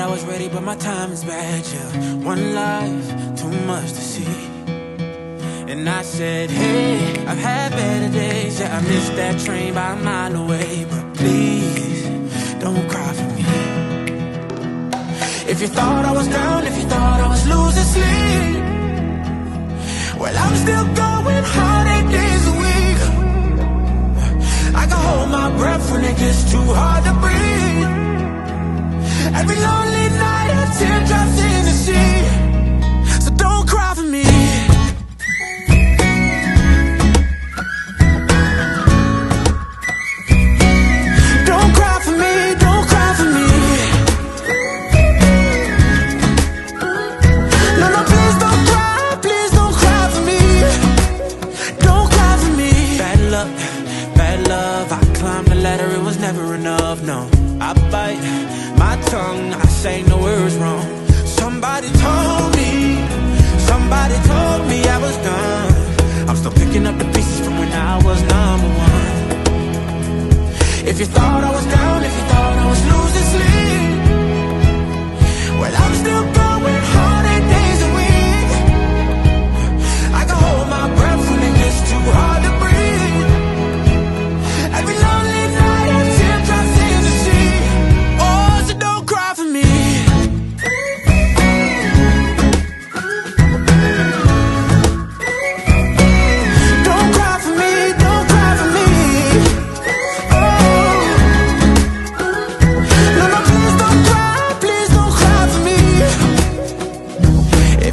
was ready, but my time is bad, yeah. One life, too much to see. And I said, hey, I've had better days, yeah. I missed that train by a mile away, but please, don't cry for me. If you thought I was down, if you Every lonely night, in the sea. So don't cry for me. Don't cry for me, don't cry for me. No, no, please don't cry, please don't cry for me. Don't cry for me. Bad luck, bad love. I climbed the ladder, it was never enough. No, I bite my tongue, I say no words wrong. Somebody told me, somebody told me I was done. I'm still picking up the pieces from when I was number one. If you thought I was down, if you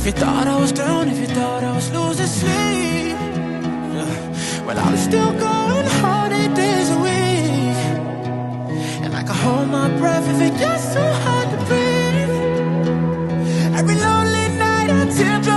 you thought I was down, if you thought I was losing sleep yeah. Well, I'm still going hard eight days a week And I can hold my breath if it gets too hard to breathe Every lonely night I tip